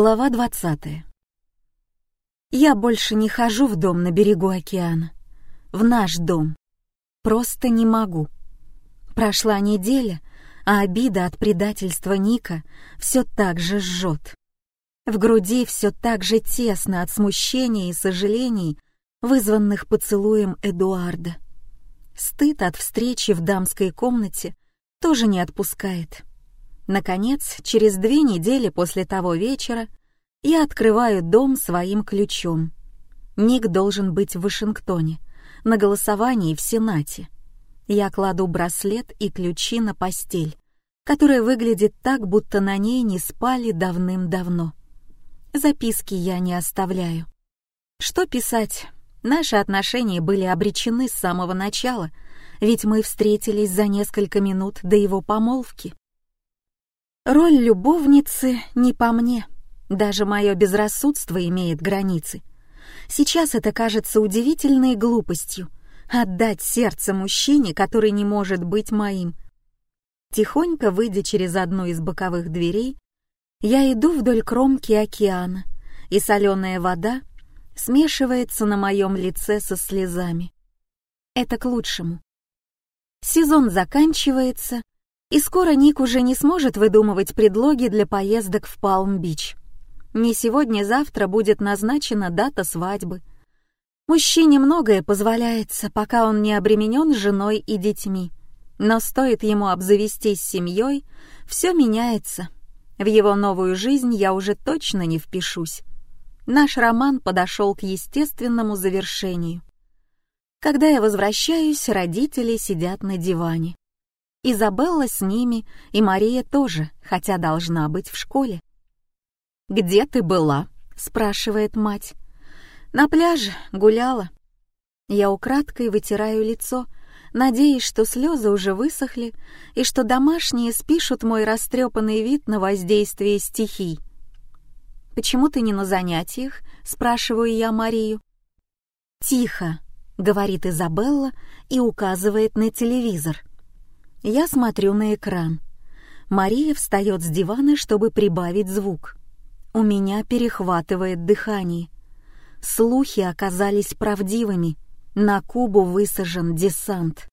Глава 20. Я больше не хожу в дом на берегу океана. В наш дом. Просто не могу. Прошла неделя, а обида от предательства Ника все так же жжет. В груди все так же тесно от смущения и сожалений, вызванных поцелуем Эдуарда. Стыд от встречи в дамской комнате тоже не отпускает. Наконец, через две недели после того вечера я открываю дом своим ключом. Ник должен быть в Вашингтоне, на голосовании в Сенате. Я кладу браслет и ключи на постель, которая выглядит так, будто на ней не спали давным-давно. Записки я не оставляю. Что писать? Наши отношения были обречены с самого начала, ведь мы встретились за несколько минут до его помолвки. Роль любовницы не по мне. Даже мое безрассудство имеет границы. Сейчас это кажется удивительной глупостью — отдать сердце мужчине, который не может быть моим. Тихонько выйдя через одну из боковых дверей, я иду вдоль кромки океана, и соленая вода смешивается на моем лице со слезами. Это к лучшему. Сезон заканчивается, и скоро Ник уже не сможет выдумывать предлоги для поездок в Палм-Бич. Не сегодня-завтра будет назначена дата свадьбы. Мужчине многое позволяется, пока он не обременен женой и детьми. Но стоит ему обзавестись семьей, все меняется. В его новую жизнь я уже точно не впишусь. Наш роман подошел к естественному завершению. Когда я возвращаюсь, родители сидят на диване. Изабелла с ними, и Мария тоже, хотя должна быть в школе. «Где ты была?» — спрашивает мать. «На пляже, гуляла». Я украдкой вытираю лицо, надеясь, что слезы уже высохли и что домашние спишут мой растрепанный вид на воздействие стихий. «Почему ты не на занятиях?» — спрашиваю я Марию. «Тихо», — говорит Изабелла и указывает на телевизор. Я смотрю на экран. Мария встает с дивана, чтобы прибавить звук. У меня перехватывает дыхание. Слухи оказались правдивыми. На Кубу высажен десант.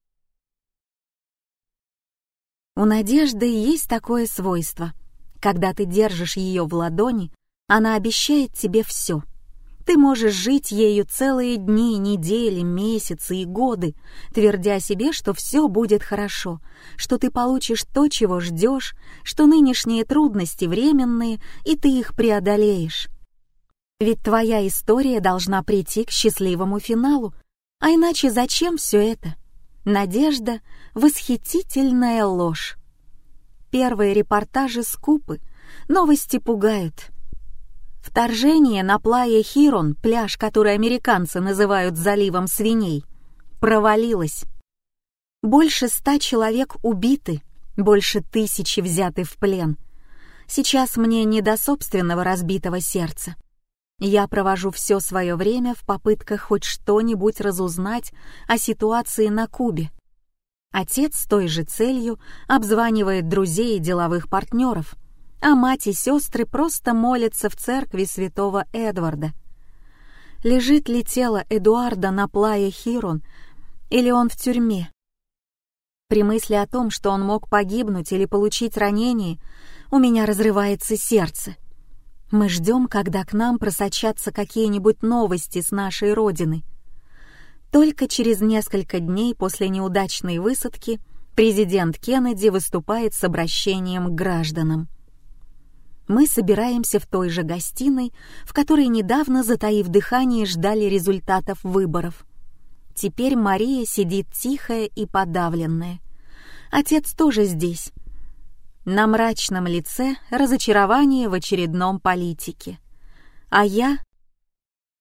У надежды есть такое свойство. Когда ты держишь ее в ладони, она обещает тебе все — ты можешь жить ею целые дни, недели, месяцы и годы, твердя себе, что все будет хорошо, что ты получишь то, чего ждешь, что нынешние трудности временные, и ты их преодолеешь. Ведь твоя история должна прийти к счастливому финалу, а иначе зачем все это? Надежда — восхитительная ложь. Первые репортажи скупы, новости пугают — Вторжение на Плая Хирон, пляж, который американцы называют заливом свиней, провалилось. Больше ста человек убиты, больше тысячи взяты в плен. Сейчас мне не до собственного разбитого сердца. Я провожу все свое время в попытках хоть что-нибудь разузнать о ситуации на Кубе. Отец с той же целью обзванивает друзей и деловых партнеров — а мать и сестры просто молятся в церкви святого Эдварда. Лежит ли тело Эдуарда на плае Хирон, или он в тюрьме? При мысли о том, что он мог погибнуть или получить ранение, у меня разрывается сердце. Мы ждем, когда к нам просочатся какие-нибудь новости с нашей родины. Только через несколько дней после неудачной высадки президент Кеннеди выступает с обращением к гражданам мы собираемся в той же гостиной, в которой недавно, затаив дыхание, ждали результатов выборов. Теперь Мария сидит тихая и подавленная. Отец тоже здесь. На мрачном лице разочарование в очередном политике. А я...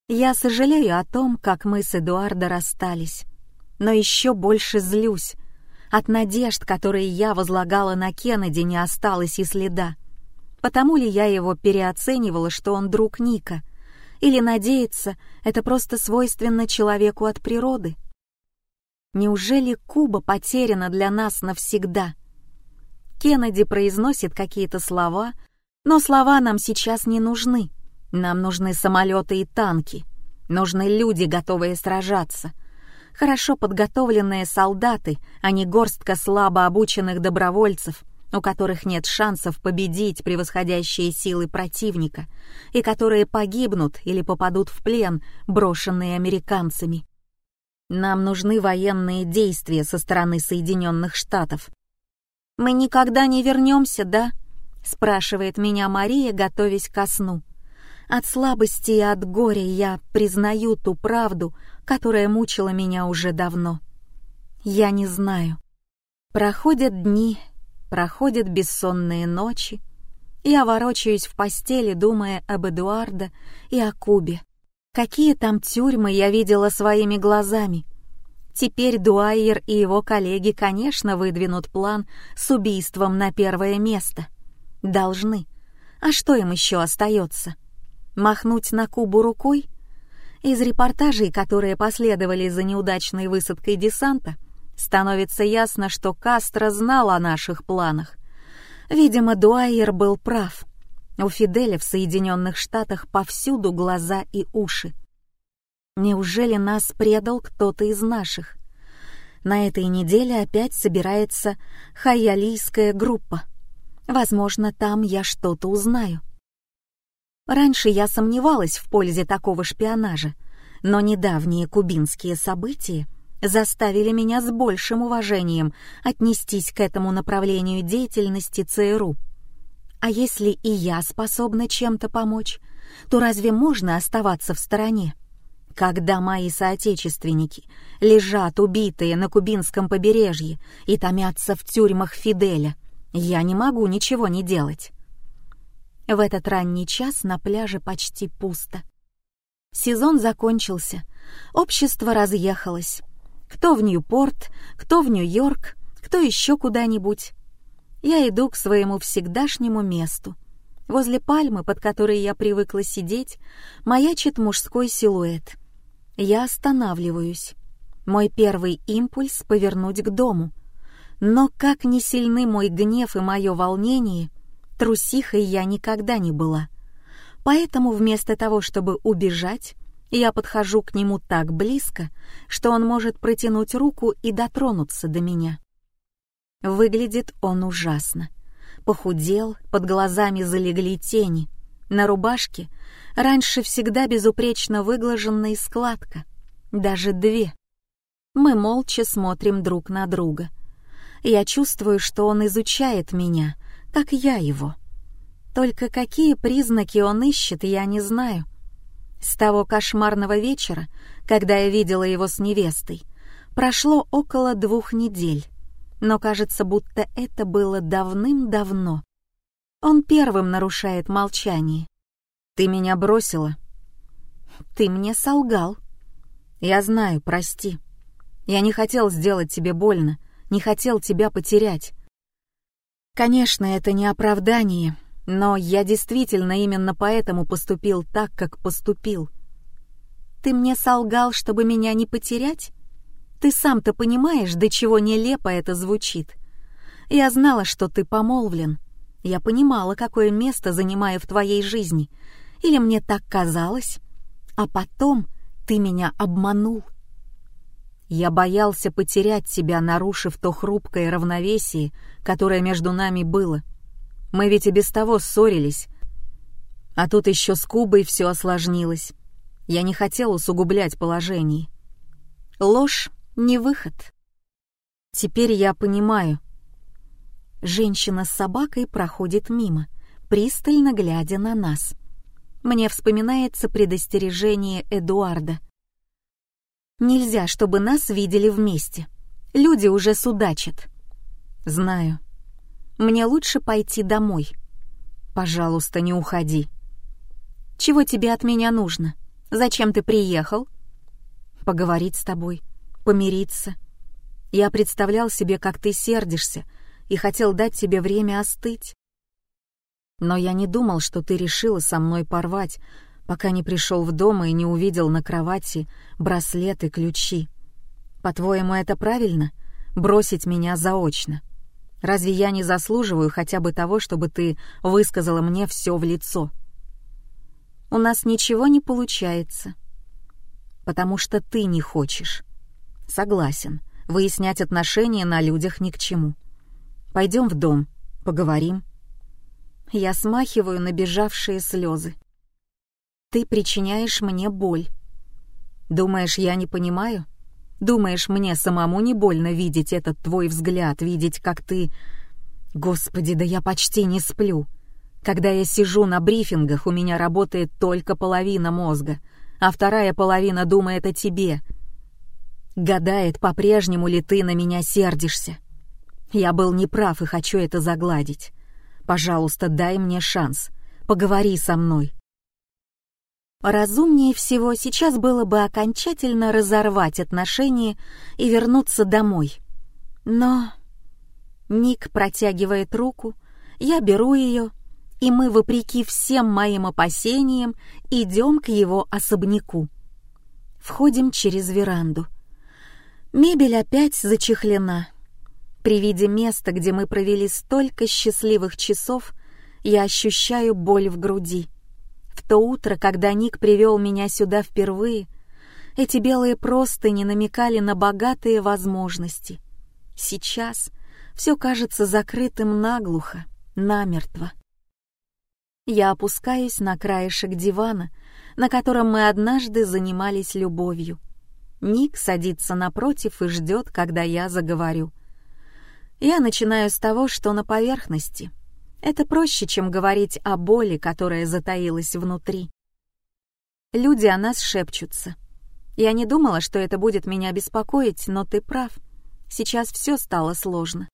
Я сожалею о том, как мы с Эдуардо расстались. Но еще больше злюсь. От надежд, которые я возлагала на Кеннеди, не осталось и следа. Потому ли я его переоценивала, что он друг Ника? Или надеяться, это просто свойственно человеку от природы? Неужели Куба потеряна для нас навсегда? Кеннеди произносит какие-то слова, Но слова нам сейчас не нужны. Нам нужны самолеты и танки. Нужны люди, готовые сражаться. Хорошо подготовленные солдаты, а не горстка слабо обученных добровольцев, у которых нет шансов победить превосходящие силы противника и которые погибнут или попадут в плен, брошенные американцами. Нам нужны военные действия со стороны Соединенных Штатов. «Мы никогда не вернемся, да?» — спрашивает меня Мария, готовясь ко сну. От слабости и от горя я признаю ту правду, которая мучила меня уже давно. Я не знаю. Проходят дни, проходят бессонные ночи. Я ворочаюсь в постели, думая об Эдуарда и о Кубе. Какие там тюрьмы я видела своими глазами. Теперь Дуайер и его коллеги, конечно, выдвинут план с убийством на первое место. Должны. А что им еще остается? Махнуть на Кубу рукой? Из репортажей, которые последовали за неудачной высадкой десанта, становится ясно, что Кастро знал о наших планах. Видимо, Дуайер был прав. У Фиделя в Соединенных Штатах повсюду глаза и уши. Неужели нас предал кто-то из наших? На этой неделе опять собирается хаялийская группа. Возможно, там я что-то узнаю. Раньше я сомневалась в пользе такого шпионажа, но недавние кубинские события заставили меня с большим уважением отнестись к этому направлению деятельности ЦРУ. А если и я способна чем-то помочь, то разве можно оставаться в стороне? Когда мои соотечественники лежат убитые на кубинском побережье и томятся в тюрьмах Фиделя, я не могу ничего не делать. В этот ранний час на пляже почти пусто. Сезон закончился, общество разъехалось. Кто в Ньюпорт, кто в Нью-Йорк, кто еще куда-нибудь. Я иду к своему всегдашнему месту. Возле пальмы, под которой я привыкла сидеть, маячит мужской силуэт. Я останавливаюсь. Мой первый импульс — повернуть к дому. Но как не сильны мой гнев и мое волнение, Трусихой я никогда не была. Поэтому вместо того, чтобы убежать, я подхожу к нему так близко, что он может протянуть руку и дотронуться до меня. Выглядит он ужасно. Похудел, под глазами залегли тени. На рубашке раньше всегда безупречно выглаженная складка. Даже две. Мы молча смотрим друг на друга. Я чувствую, что он изучает меня, как я его. Только какие признаки он ищет, я не знаю. С того кошмарного вечера, когда я видела его с невестой, прошло около двух недель, но кажется, будто это было давным-давно. Он первым нарушает молчание. «Ты меня бросила?» «Ты мне солгал». «Я знаю, прости. Я не хотел сделать тебе больно, не хотел тебя потерять. Конечно, это не оправдание, но я действительно именно поэтому поступил так, как поступил. Ты мне солгал, чтобы меня не потерять? Ты сам-то понимаешь, до чего нелепо это звучит. Я знала, что ты помолвлен. Я понимала, какое место занимаю в твоей жизни. Или мне так казалось. А потом ты меня обманул. Я боялся потерять тебя, нарушив то хрупкое равновесие, которое между нами было. Мы ведь и без того ссорились. А тут еще с Кубой все осложнилось. Я не хотел усугублять положение. Ложь — не выход. Теперь я понимаю. Женщина с собакой проходит мимо, пристально глядя на нас. Мне вспоминается предостережение Эдуарда — Нельзя, чтобы нас видели вместе. Люди уже судачат. Знаю. Мне лучше пойти домой. Пожалуйста, не уходи. Чего тебе от меня нужно? Зачем ты приехал? Поговорить с тобой, помириться. Я представлял себе, как ты сердишься, и хотел дать тебе время остыть. Но я не думал, что ты решила со мной порвать, пока не пришел в дом и не увидел на кровати браслет и ключи. По-твоему, это правильно? Бросить меня заочно? Разве я не заслуживаю хотя бы того, чтобы ты высказала мне все в лицо? У нас ничего не получается. Потому что ты не хочешь. Согласен, выяснять отношения на людях ни к чему. Пойдем в дом, поговорим. Я смахиваю набежавшие слезы. Ты причиняешь мне боль. Думаешь, я не понимаю? Думаешь, мне самому не больно видеть этот твой взгляд, видеть, как ты... Господи, да я почти не сплю. Когда я сижу на брифингах, у меня работает только половина мозга, а вторая половина думает о тебе. Гадает, по-прежнему ли ты на меня сердишься. Я был неправ и хочу это загладить. Пожалуйста, дай мне шанс. Поговори со мной. Разумнее всего сейчас было бы окончательно разорвать отношения и вернуться домой. Но Ник протягивает руку, я беру ее, и мы, вопреки всем моим опасениям, идем к его особняку. Входим через веранду. Мебель опять зачехлена. При виде места, где мы провели столько счастливых часов, я ощущаю боль в груди. В то утро, когда Ник привел меня сюда впервые, эти белые простыни намекали на богатые возможности. Сейчас все кажется закрытым наглухо, намертво. Я опускаюсь на краешек дивана, на котором мы однажды занимались любовью. Ник садится напротив и ждет, когда я заговорю. Я начинаю с того, что на поверхности — это проще, чем говорить о боли, которая затаилась внутри. Люди о нас шепчутся. Я не думала, что это будет меня беспокоить, но ты прав. Сейчас все стало сложно.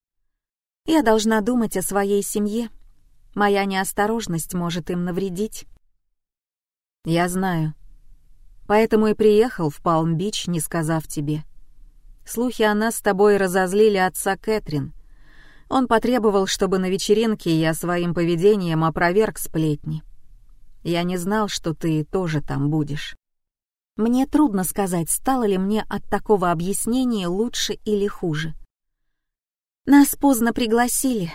Я должна думать о своей семье. Моя неосторожность может им навредить. Я знаю. Поэтому и приехал в Палм-Бич, не сказав тебе. Слухи о нас с тобой разозлили отца Кэтрин, он потребовал, чтобы на вечеринке я своим поведением опроверг сплетни. Я не знал, что ты тоже там будешь. Мне трудно сказать, стало ли мне от такого объяснения лучше или хуже. Нас поздно пригласили.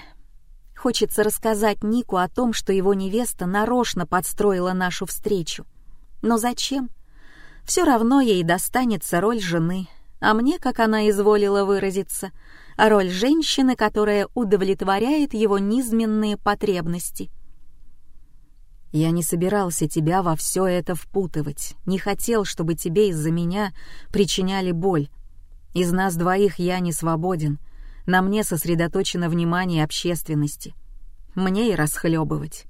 Хочется рассказать Нику о том, что его невеста нарочно подстроила нашу встречу. Но зачем? Все равно ей достанется роль жены, а мне, как она изволила выразиться — роль женщины, которая удовлетворяет его низменные потребности. Я не собирался тебя во все это впутывать, не хотел, чтобы тебе из-за меня причиняли боль. Из нас двоих я не свободен, на мне сосредоточено внимание общественности. Мне и расхлебывать.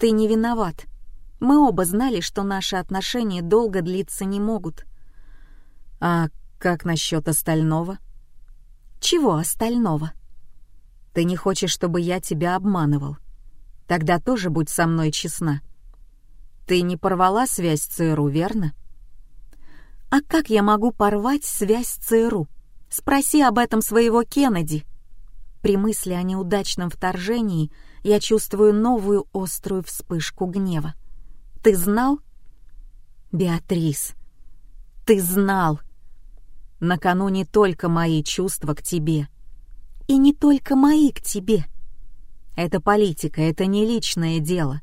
Ты не виноват. Мы оба знали, что наши отношения долго длиться не могут. А как насчет остального? Чего остального? Ты не хочешь, чтобы я тебя обманывал? Тогда тоже будь со мной честна. Ты не порвала связь с ЦРУ, верно? А как я могу порвать связь с ЦРУ? Спроси об этом своего Кеннеди. При мысли о неудачном вторжении я чувствую новую острую вспышку гнева. Ты знал? Беатрис, ты знал. На кону не только мои чувства к тебе. И не только мои к тебе. Это политика, это не личное дело.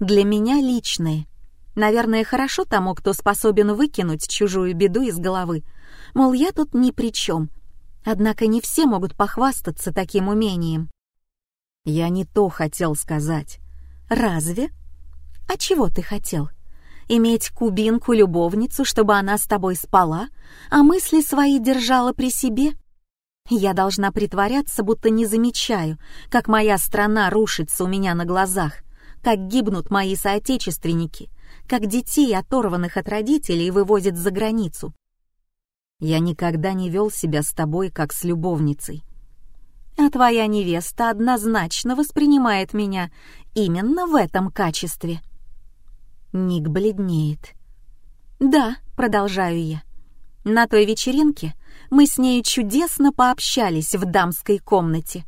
Для меня личное. Наверное, хорошо тому, кто способен выкинуть чужую беду из головы. Мол, я тут ни при чем. Однако не все могут похвастаться таким умением. Я не то хотел сказать. Разве? А чего ты хотел? Иметь кубинку-любовницу, чтобы она с тобой спала, а мысли свои держала при себе? Я должна притворяться, будто не замечаю, как моя страна рушится у меня на глазах, как гибнут мои соотечественники, как детей, оторванных от родителей, вывозят за границу. Я никогда не вел себя с тобой, как с любовницей. А твоя невеста однозначно воспринимает меня именно в этом качестве. Ник бледнеет. «Да», — продолжаю я. «На той вечеринке мы с ней чудесно пообщались в дамской комнате.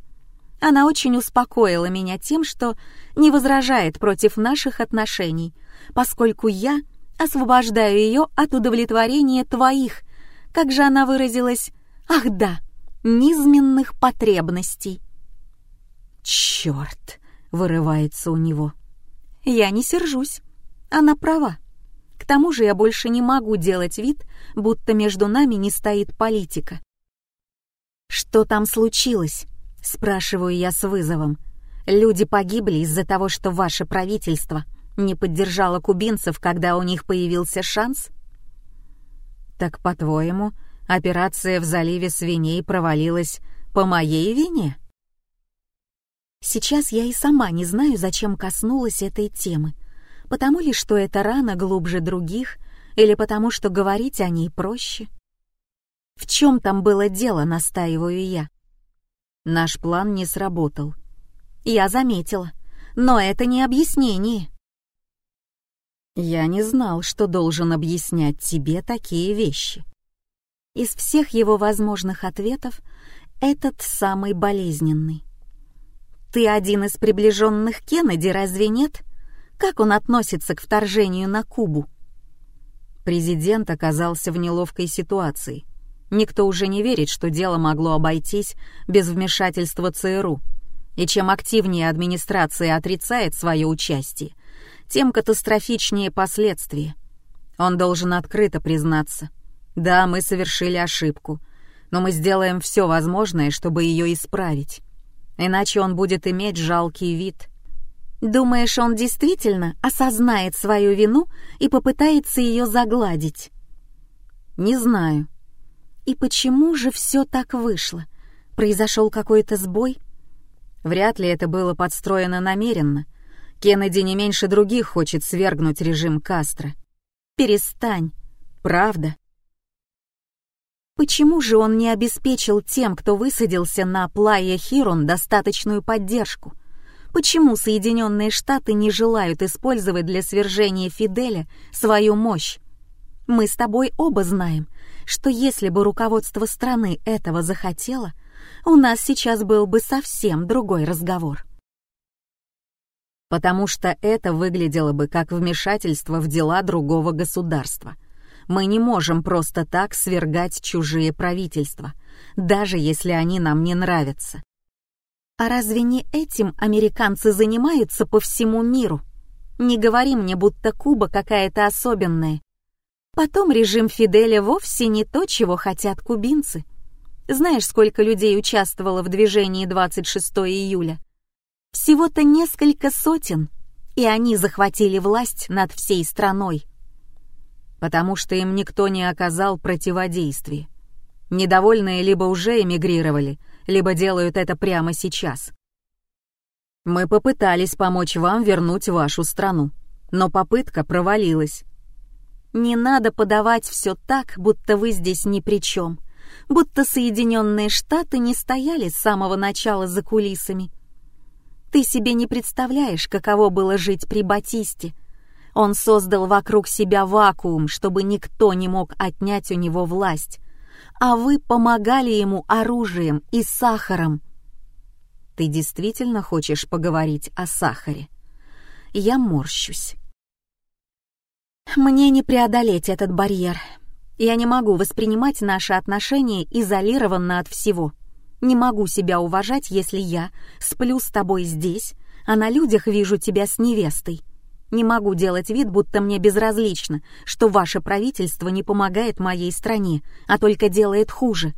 Она очень успокоила меня тем, что не возражает против наших отношений, поскольку я освобождаю ее от удовлетворения твоих. Как же она выразилась? Ах да, низменных потребностей. «Черт!» — вырывается у него. Я не сержусь. Она права. К тому же я больше не могу делать вид, будто между нами не стоит политика. «Что там случилось?» — спрашиваю я с вызовом. «Люди погибли из-за того, что ваше правительство не поддержало кубинцев, когда у них появился шанс?» «Так, по-твоему, операция в заливе свиней провалилась по моей вине?» Сейчас я и сама не знаю, зачем коснулась этой темы. Потому ли, что эта рана глубже других, или потому, что говорить о ней проще? В чем там было дело, настаиваю я. Наш план не сработал. Я заметила, но это не объяснение. Я не знал, что должен объяснять тебе такие вещи. Из всех его возможных ответов этот самый болезненный. Ты один из приближенных Кеннеди, разве нет? Как он относится к вторжению на Кубу? Президент оказался в неловкой ситуации. Никто уже не верит, что дело могло обойтись без вмешательства ЦРУ. И чем активнее администрация отрицает свое участие, тем катастрофичнее последствия. Он должен открыто признаться. Да, мы совершили ошибку, но мы сделаем все возможное, чтобы ее исправить иначе он будет иметь жалкий вид. Думаешь, он действительно осознает свою вину и попытается ее загладить? Не знаю. И почему же все так вышло? Произошел какой-то сбой? Вряд ли это было подстроено намеренно. Кеннеди не меньше других хочет свергнуть режим Кастро. Перестань. Правда. Почему же он не обеспечил тем, кто высадился на Плая Хирон, достаточную поддержку? Почему Соединенные Штаты не желают использовать для свержения Фиделя свою мощь? Мы с тобой оба знаем, что если бы руководство страны этого захотело, у нас сейчас был бы совсем другой разговор. Потому что это выглядело бы как вмешательство в дела другого государства — мы не можем просто так свергать чужие правительства, даже если они нам не нравятся. А разве не этим американцы занимаются по всему миру? Не говори мне, будто Куба какая-то особенная. Потом режим Фиделя вовсе не то, чего хотят кубинцы. Знаешь, сколько людей участвовало в движении 26 июля? Всего-то несколько сотен, и они захватили власть над всей страной потому что им никто не оказал противодействия. Недовольные либо уже эмигрировали, либо делают это прямо сейчас. Мы попытались помочь вам вернуть вашу страну, но попытка провалилась. Не надо подавать все так, будто вы здесь ни при чем, будто Соединенные Штаты не стояли с самого начала за кулисами. Ты себе не представляешь, каково было жить при Батисте — он создал вокруг себя вакуум, чтобы никто не мог отнять у него власть. А вы помогали ему оружием и сахаром. Ты действительно хочешь поговорить о сахаре? Я морщусь. Мне не преодолеть этот барьер. Я не могу воспринимать наши отношения изолированно от всего. Не могу себя уважать, если я сплю с тобой здесь, а на людях вижу тебя с невестой. Не могу делать вид, будто мне безразлично, что ваше правительство не помогает моей стране, а только делает хуже.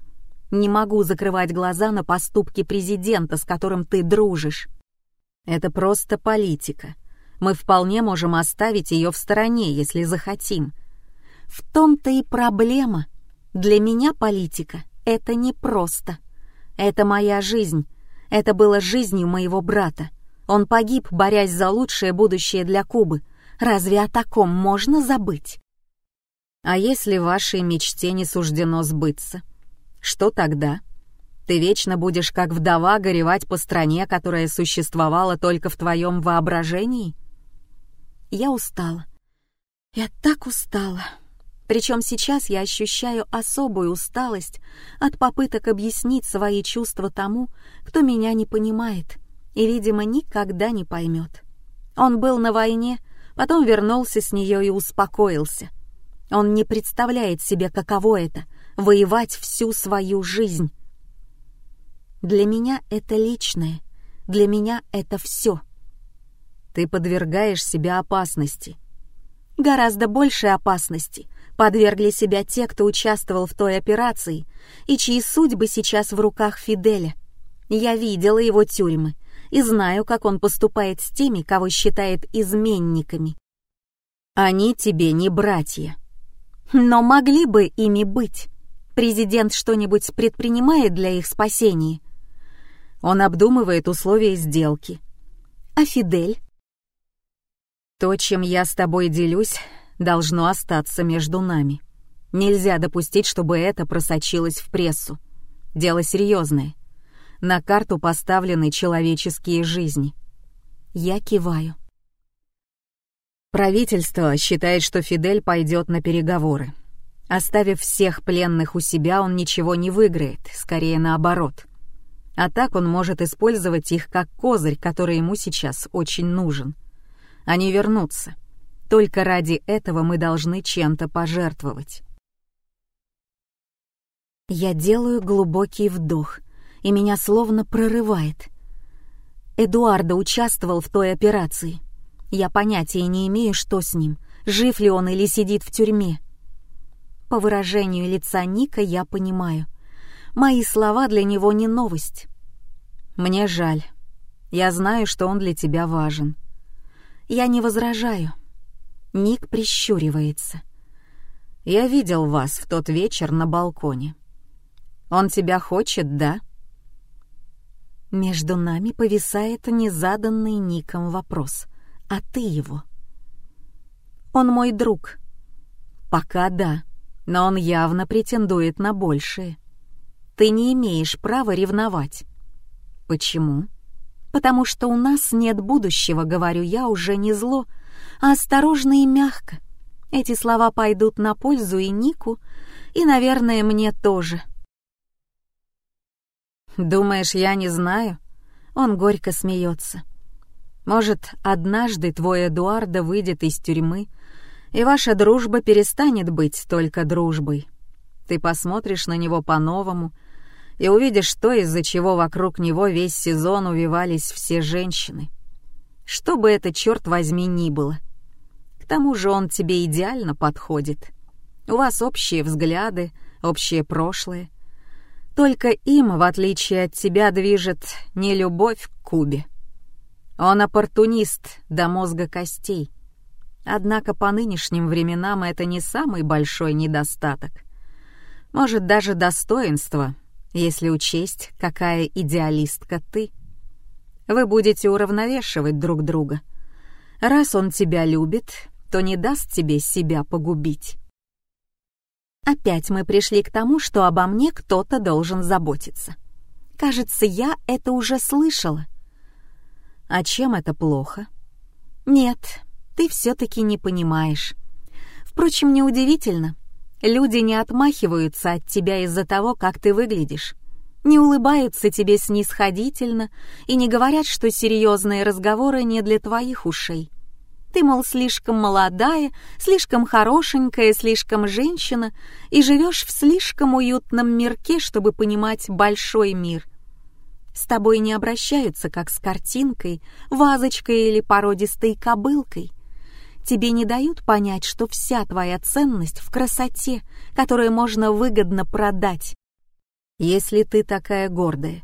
Не могу закрывать глаза на поступки президента, с которым ты дружишь. Это просто политика. Мы вполне можем оставить ее в стороне, если захотим. В том-то и проблема. Для меня политика — это не просто. Это моя жизнь. Это было жизнью моего брата. Он погиб, борясь за лучшее будущее для Кубы. Разве о таком можно забыть? А если вашей мечте не суждено сбыться? Что тогда? Ты вечно будешь как вдова горевать по стране, которая существовала только в твоем воображении? Я устала. Я так устала. Причем сейчас я ощущаю особую усталость от попыток объяснить свои чувства тому, кто меня не понимает и, видимо, никогда не поймет. Он был на войне, потом вернулся с нее и успокоился. Он не представляет себе, каково это — воевать всю свою жизнь. Для меня это личное. Для меня это все. Ты подвергаешь себя опасности. Гораздо большей опасности подвергли себя те, кто участвовал в той операции и чьи судьбы сейчас в руках Фиделя. Я видела его тюрьмы и знаю, как он поступает с теми, кого считает изменниками. Они тебе не братья. Но могли бы ими быть. Президент что-нибудь предпринимает для их спасения? Он обдумывает условия сделки. А Фидель? То, чем я с тобой делюсь, должно остаться между нами. Нельзя допустить, чтобы это просочилось в прессу. Дело серьезное. На карту поставлены человеческие жизни. Я киваю. Правительство считает, что Фидель пойдет на переговоры. Оставив всех пленных у себя, он ничего не выиграет, скорее наоборот. А так он может использовать их как козырь, который ему сейчас очень нужен. Они вернутся. Только ради этого мы должны чем-то пожертвовать. Я делаю глубокий вдох, и меня словно прорывает. Эдуардо участвовал в той операции. Я понятия не имею, что с ним, жив ли он или сидит в тюрьме. По выражению лица Ника я понимаю. Мои слова для него не новость. Мне жаль. Я знаю, что он для тебя важен. Я не возражаю. Ник прищуривается. Я видел вас в тот вечер на балконе. Он тебя хочет, да? Между нами повисает незаданный Ником вопрос. А ты его? Он мой друг. Пока да, но он явно претендует на большее. Ты не имеешь права ревновать. Почему? потому что у нас нет будущего, говорю я уже не зло, а осторожно и мягко. Эти слова пойдут на пользу и Нику, и, наверное, мне тоже. «Думаешь, я не знаю?» Он горько смеется. «Может, однажды твой Эдуардо выйдет из тюрьмы, и ваша дружба перестанет быть только дружбой. Ты посмотришь на него по-новому — и увидишь то, из-за чего вокруг него весь сезон увивались все женщины. Что бы это, черт возьми, ни было. К тому же он тебе идеально подходит. У вас общие взгляды, общее прошлое. Только им, в отличие от тебя, движет не любовь к Кубе. Он оппортунист до мозга костей. Однако по нынешним временам это не самый большой недостаток. Может, даже достоинство — если учесть, какая идеалистка ты. Вы будете уравновешивать друг друга. Раз он тебя любит, то не даст тебе себя погубить. Опять мы пришли к тому, что обо мне кто-то должен заботиться. Кажется, я это уже слышала. А чем это плохо? Нет, ты все-таки не понимаешь. Впрочем, неудивительно. Люди не отмахиваются от тебя из-за того, как ты выглядишь, не улыбаются тебе снисходительно и не говорят, что серьезные разговоры не для твоих ушей. Ты, мол, слишком молодая, слишком хорошенькая, слишком женщина и живешь в слишком уютном мирке, чтобы понимать большой мир. С тобой не обращаются как с картинкой, вазочкой или породистой кобылкой тебе не дают понять, что вся твоя ценность в красоте, которую можно выгодно продать. Если ты такая гордая,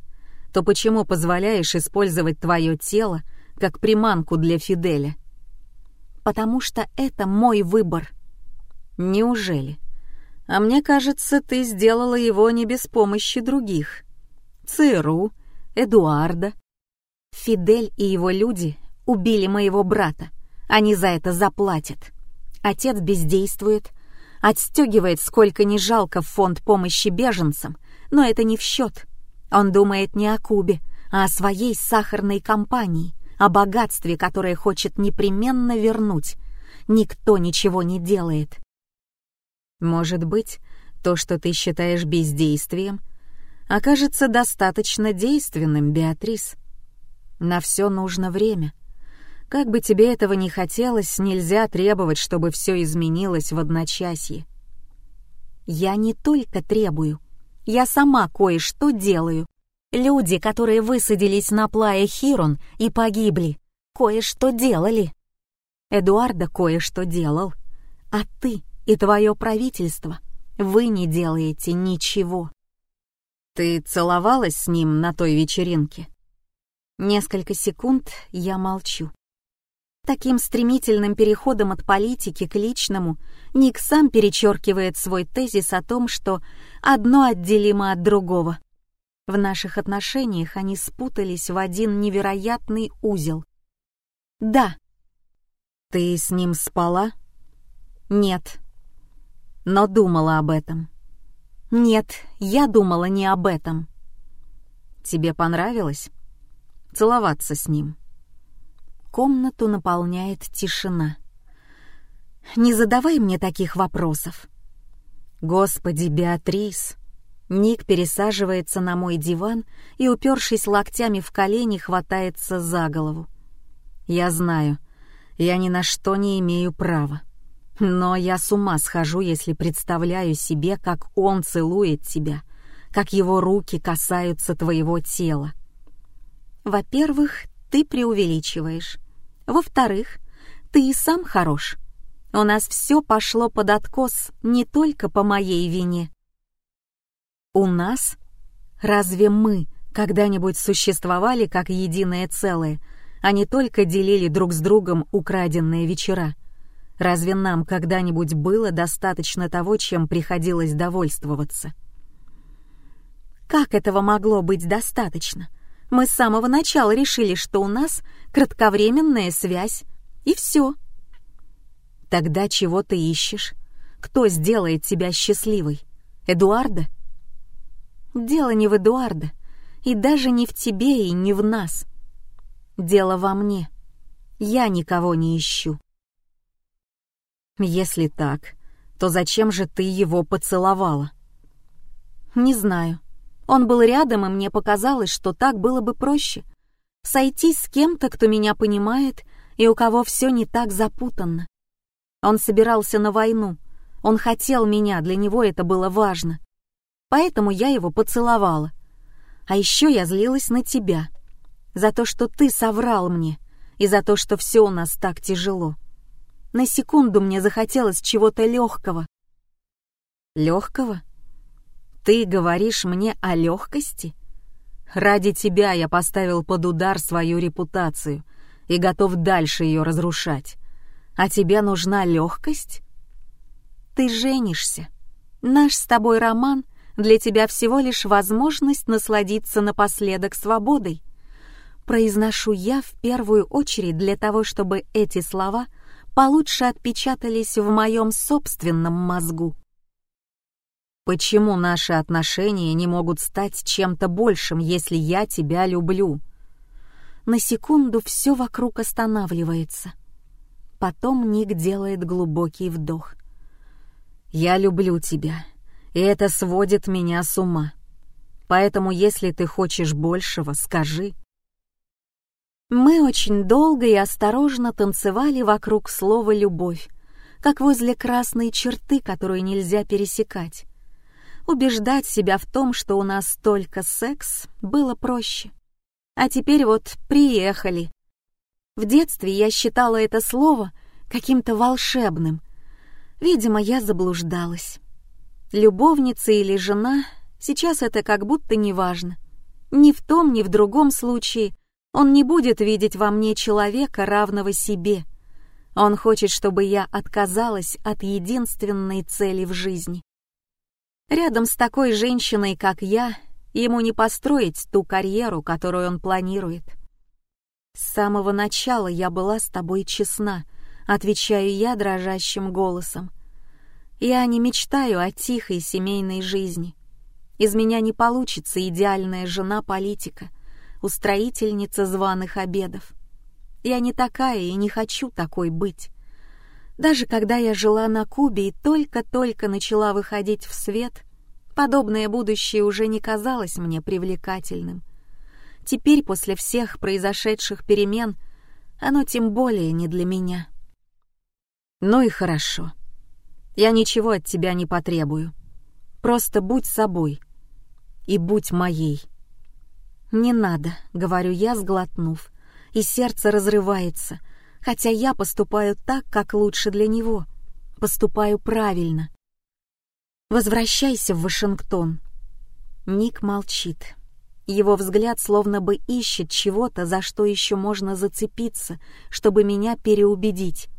то почему позволяешь использовать твое тело как приманку для Фиделя? Потому что это мой выбор. Неужели? А мне кажется, ты сделала его не без помощи других. ЦРУ, Эдуарда. Фидель и его люди убили моего брата. Они за это заплатят. Отец бездействует, отстегивает сколько ни жалко фонд помощи беженцам, но это не в счет. Он думает не о Кубе, а о своей сахарной компании, о богатстве, которое хочет непременно вернуть. Никто ничего не делает. Может быть, то, что ты считаешь бездействием, окажется достаточно действенным, Беатрис. На все нужно время — как бы тебе этого не хотелось, нельзя требовать, чтобы все изменилось в одночасье. Я не только требую, я сама кое-что делаю. Люди, которые высадились на плае Хирон и погибли, кое-что делали. Эдуарда кое-что делал. А ты и твое правительство, вы не делаете ничего. Ты целовалась с ним на той вечеринке? Несколько секунд я молчу. Таким стремительным переходом от политики к личному Ник сам перечеркивает свой тезис о том, что одно отделимо от другого. В наших отношениях они спутались в один невероятный узел. «Да». «Ты с ним спала?» «Нет». «Но думала об этом?» «Нет, я думала не об этом». «Тебе понравилось?» «Целоваться с ним?» Комнату наполняет тишина. «Не задавай мне таких вопросов». «Господи, Беатрис!» Ник пересаживается на мой диван и, упершись локтями в колени, хватается за голову. «Я знаю, я ни на что не имею права. Но я с ума схожу, если представляю себе, как он целует тебя, как его руки касаются твоего тела. Во-первых, ты преувеличиваешь. Во-вторых, ты и сам хорош. У нас все пошло под откос не только по моей вине. У нас? Разве мы когда-нибудь существовали как единое целое, а не только делили друг с другом украденные вечера? Разве нам когда-нибудь было достаточно того, чем приходилось довольствоваться? Как этого могло быть достаточно? Мы с самого начала решили, что у нас кратковременная связь, и все. Тогда чего ты ищешь? Кто сделает тебя счастливой? Эдуарда? Дело не в Эдуарда, и даже не в тебе и не в нас. Дело во мне. Я никого не ищу. Если так, то зачем же ты его поцеловала? Не знаю. Он был рядом, и мне показалось, что так было бы проще. Сойтись с кем-то, кто меня понимает, и у кого все не так запутанно. Он собирался на войну. Он хотел меня, для него это было важно поэтому я его поцеловала. А еще я злилась на тебя. За то, что ты соврал мне, и за то, что все у нас так тяжело. На секунду мне захотелось чего-то легкого. Легкого? Ты говоришь мне о легкости? Ради тебя я поставил под удар свою репутацию и готов дальше ее разрушать. А тебе нужна легкость? Ты женишься. Наш с тобой роман — для тебя всего лишь возможность насладиться напоследок свободой. Произношу я в первую очередь для того, чтобы эти слова получше отпечатались в моем собственном мозгу. Почему наши отношения не могут стать чем-то большим, если я тебя люблю? На секунду все вокруг останавливается. Потом Ник делает глубокий вдох. «Я люблю тебя и это сводит меня с ума. Поэтому, если ты хочешь большего, скажи». Мы очень долго и осторожно танцевали вокруг слова «любовь», как возле красной черты, которую нельзя пересекать. Убеждать себя в том, что у нас только секс, было проще. А теперь вот приехали. В детстве я считала это слово каким-то волшебным. Видимо, я заблуждалась. Любовница или жена, сейчас это как будто не важно. Ни в том, ни в другом случае он не будет видеть во мне человека, равного себе. Он хочет, чтобы я отказалась от единственной цели в жизни. Рядом с такой женщиной, как я, ему не построить ту карьеру, которую он планирует. С самого начала я была с тобой честна, отвечаю я дрожащим голосом. Я не мечтаю о тихой семейной жизни. Из меня не получится идеальная жена-политика, устроительница званых обедов. Я не такая и не хочу такой быть. Даже когда я жила на Кубе и только-только начала выходить в свет, подобное будущее уже не казалось мне привлекательным. Теперь, после всех произошедших перемен, оно тем более не для меня. Ну и хорошо. Я ничего от тебя не потребую. Просто будь собой. И будь моей. «Не надо», — говорю я, сглотнув, и сердце разрывается, хотя я поступаю так, как лучше для него. Поступаю правильно. «Возвращайся в Вашингтон». Ник молчит. Его взгляд словно бы ищет чего-то, за что еще можно зацепиться, чтобы меня переубедить.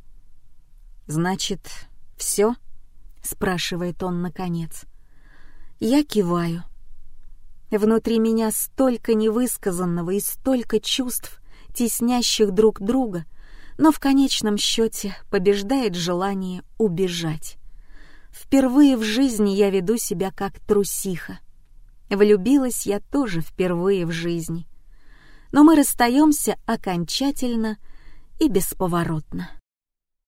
«Значит, все?» — спрашивает он наконец. Я киваю. Внутри меня столько невысказанного и столько чувств, теснящих друг друга, но в конечном счете побеждает желание убежать. Впервые в жизни я веду себя как трусиха. Влюбилась я тоже впервые в жизни. Но мы расстаемся окончательно и бесповоротно.